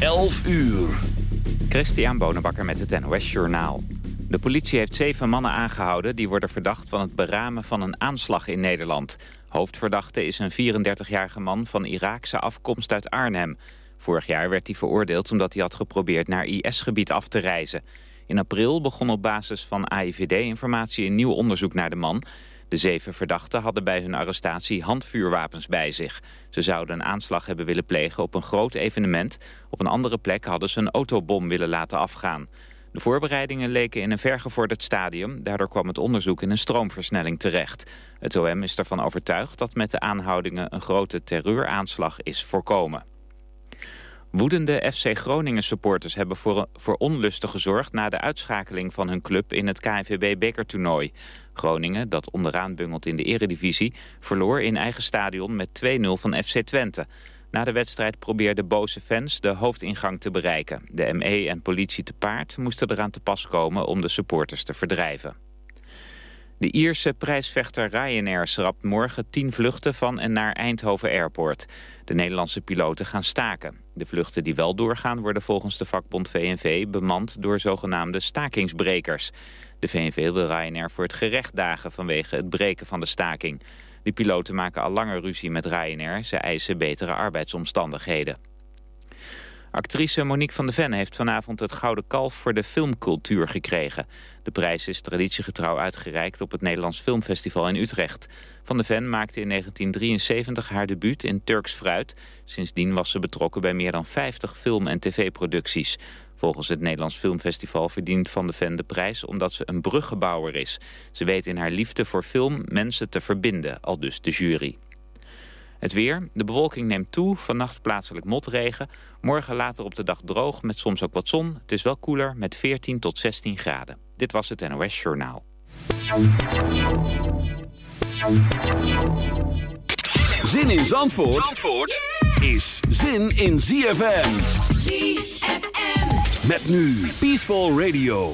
11 uur. Christian Bonenbakker met het NOS Journaal. De politie heeft zeven mannen aangehouden... die worden verdacht van het beramen van een aanslag in Nederland. Hoofdverdachte is een 34-jarige man van Iraakse afkomst uit Arnhem. Vorig jaar werd hij veroordeeld omdat hij had geprobeerd naar IS-gebied af te reizen. In april begon op basis van AIVD-informatie een nieuw onderzoek naar de man... De zeven verdachten hadden bij hun arrestatie handvuurwapens bij zich. Ze zouden een aanslag hebben willen plegen op een groot evenement. Op een andere plek hadden ze een autobom willen laten afgaan. De voorbereidingen leken in een vergevorderd stadium. Daardoor kwam het onderzoek in een stroomversnelling terecht. Het OM is ervan overtuigd dat met de aanhoudingen een grote terreuraanslag is voorkomen. Woedende FC Groningen supporters hebben voor, voor onlusten gezorgd... na de uitschakeling van hun club in het KNVB-bekertoernooi. Groningen, dat onderaan bungelt in de eredivisie... verloor in eigen stadion met 2-0 van FC Twente. Na de wedstrijd probeerden boze fans de hoofdingang te bereiken. De ME en politie te paard moesten eraan te pas komen om de supporters te verdrijven. De Ierse prijsvechter Ryanair schrapt morgen 10 vluchten van en naar Eindhoven Airport. De Nederlandse piloten gaan staken. De vluchten die wel doorgaan worden volgens de vakbond VNV bemand door zogenaamde stakingsbrekers. De VNV wil Ryanair voor het gerecht dagen vanwege het breken van de staking. De piloten maken al langer ruzie met Ryanair. Ze eisen betere arbeidsomstandigheden. Actrice Monique van de Ven heeft vanavond het Gouden Kalf voor de filmcultuur gekregen. De prijs is traditiegetrouw uitgereikt op het Nederlands Filmfestival in Utrecht. Van de Ven maakte in 1973 haar debuut in Turks Fruit. Sindsdien was ze betrokken bij meer dan 50 film- en tv-producties. Volgens het Nederlands Filmfestival verdient Van de Ven de prijs omdat ze een bruggebouwer is. Ze weet in haar liefde voor film mensen te verbinden, al dus de jury. Het weer. De bewolking neemt toe. Vannacht plaatselijk motregen. Morgen later op de dag droog met soms ook wat zon. Het is wel koeler met 14 tot 16 graden. Dit was het NOS Journaal. Zin in Zandvoort, Zandvoort is zin in ZFM. ZFM. Met nu Peaceful Radio.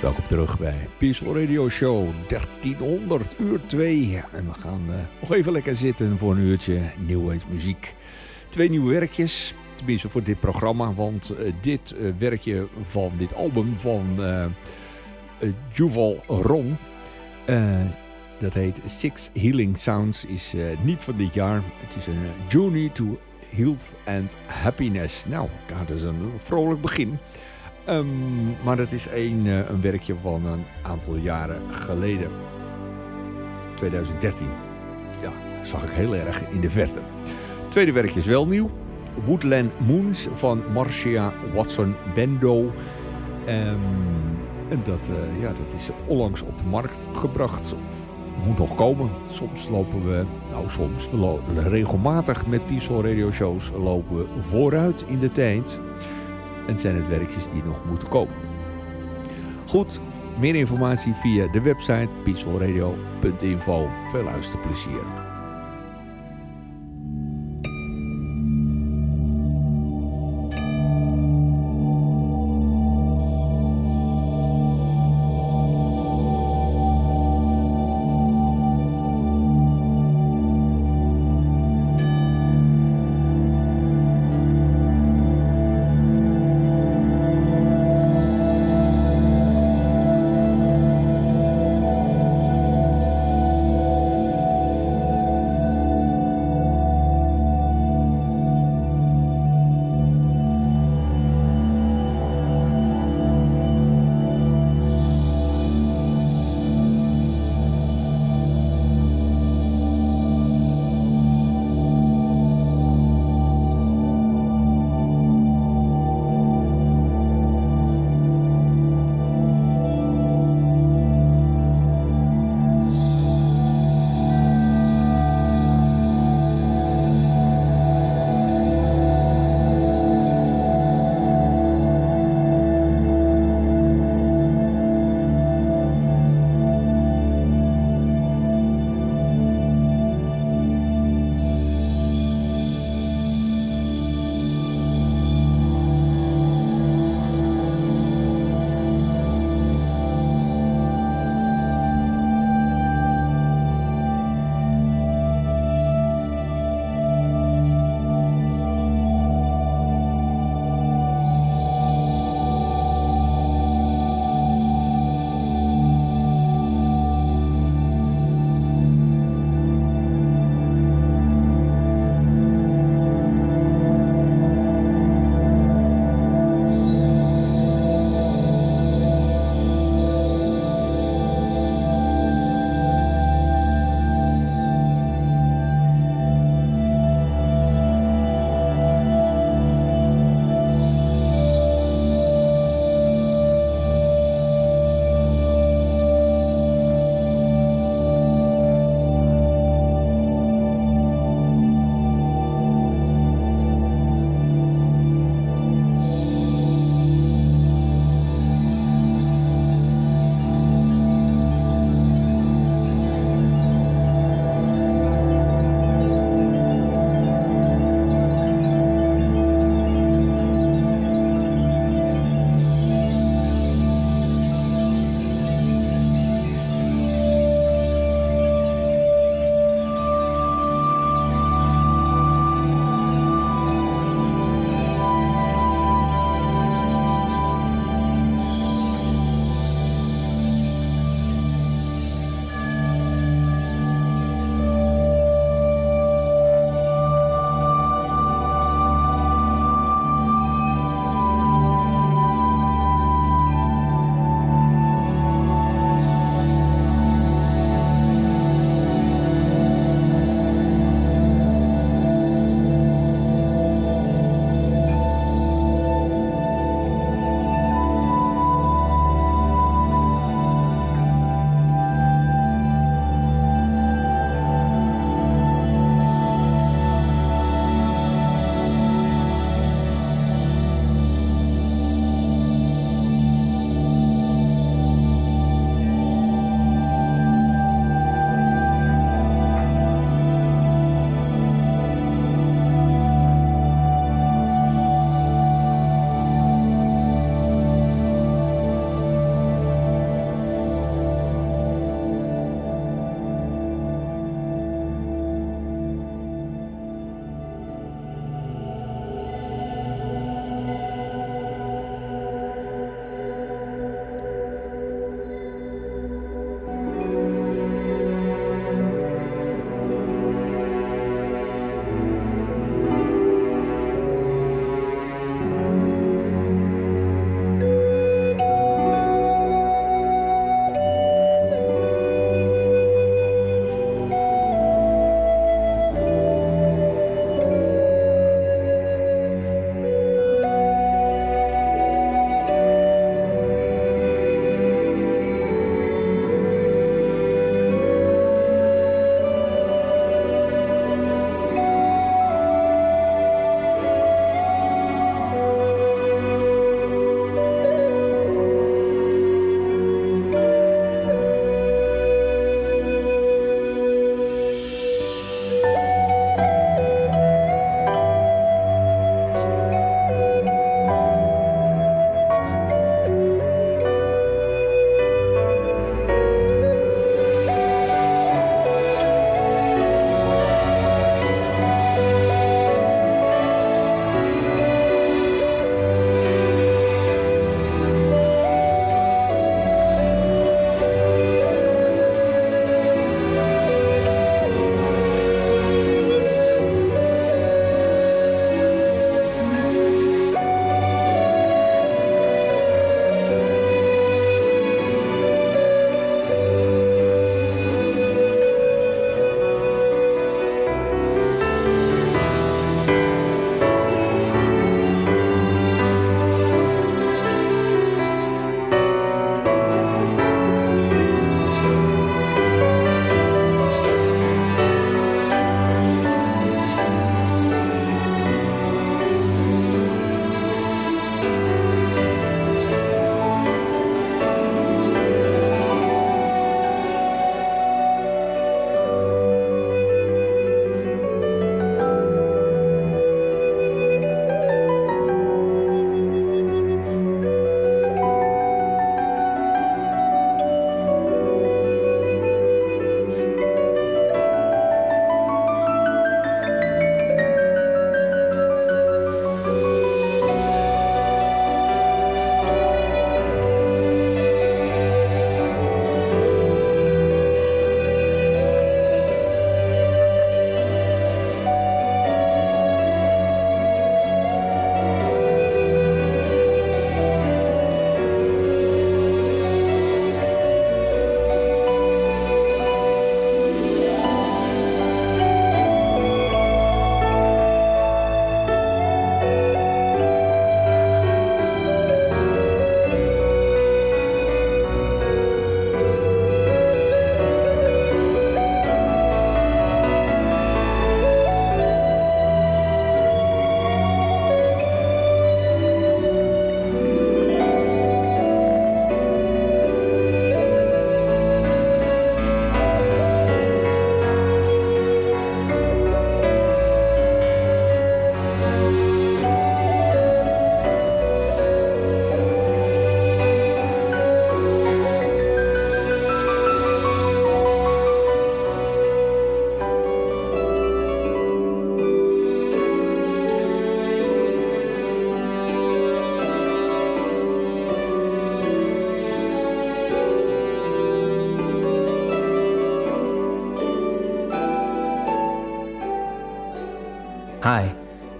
Welkom terug bij Peaceful Radio Show 1300 uur 2. En we gaan uh, nog even lekker zitten voor een uurtje Age muziek. Twee nieuwe werkjes, tenminste voor dit programma. Want uh, dit uh, werkje van dit album van Juval Ron... dat heet Six Healing Sounds, is niet van dit jaar. Het is een Journey to Health and Happiness. Nou, dat is een vrolijk begin... Um, maar dat is een, een werkje van een aantal jaren geleden. 2013. Ja, zag ik heel erg in de verte. Tweede werkje is wel nieuw. Woodland Moons van Marcia Watson Bendo. Um, en dat, uh, ja, dat is onlangs op de markt gebracht. Of moet nog komen. Soms lopen we, nou soms, we regelmatig met Peaceful Radio shows lopen we vooruit in de tijd. En zijn het werkjes die nog moeten komen. Goed, meer informatie via de website peacefulradio.info. Veel luisterplezier.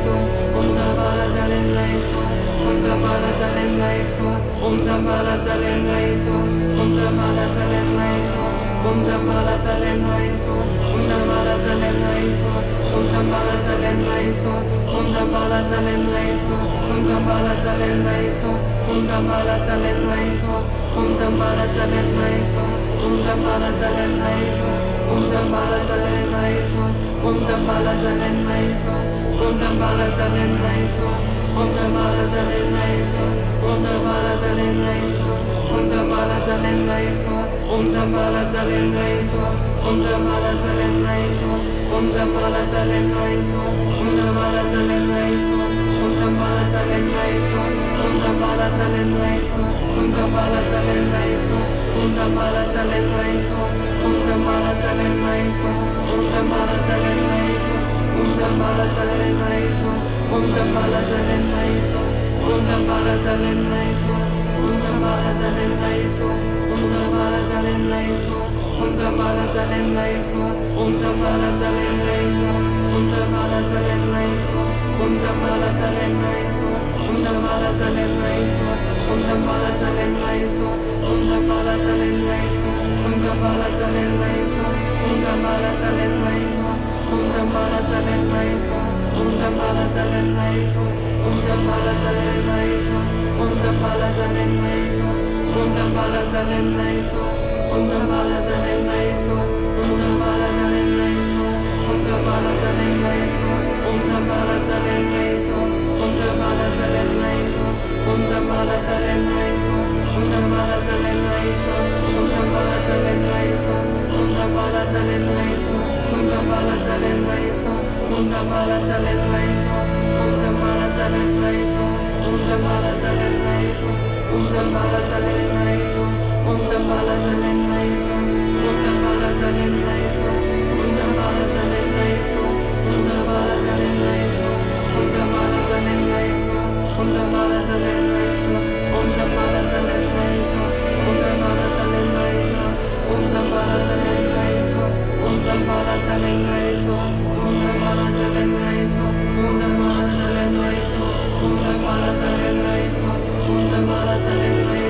Yesua, Om Tabarazalena Yesua, Om Om Om Om Om Om Om Om Om Om Om Om Om Om Shambhala Zalim Raiswa Om Shambhala Zalim Raiswa Om Shambhala Zalim Raiswa Om Shambhala Zalim Raiswa Om Shambhala Zalim Raiswa Om Om Om Om Om Om Om Unter Balatalen Reisung, unter Balatalen Reisung. Om Dambala Zalen Raiswa, Om Dambala Zalen Raiswa, Om Dambala Zalen Raiswa, Om Dambala Zalen Raiswa, Om Dambala Zalen Raiswa, Om Dambala Zalen Raiswa, Om Dambala Zalen Raiswa, Om Dambala Zalen Raiswa, Om Dambala Zalen Raiswa, Om Dambala Zalen Raiswa, Om Dambala Zalen Raiswa, Om Dambala Zalen Raiswa, Unter Maler sein Reiser, unter Om Tamala Taren Raiso,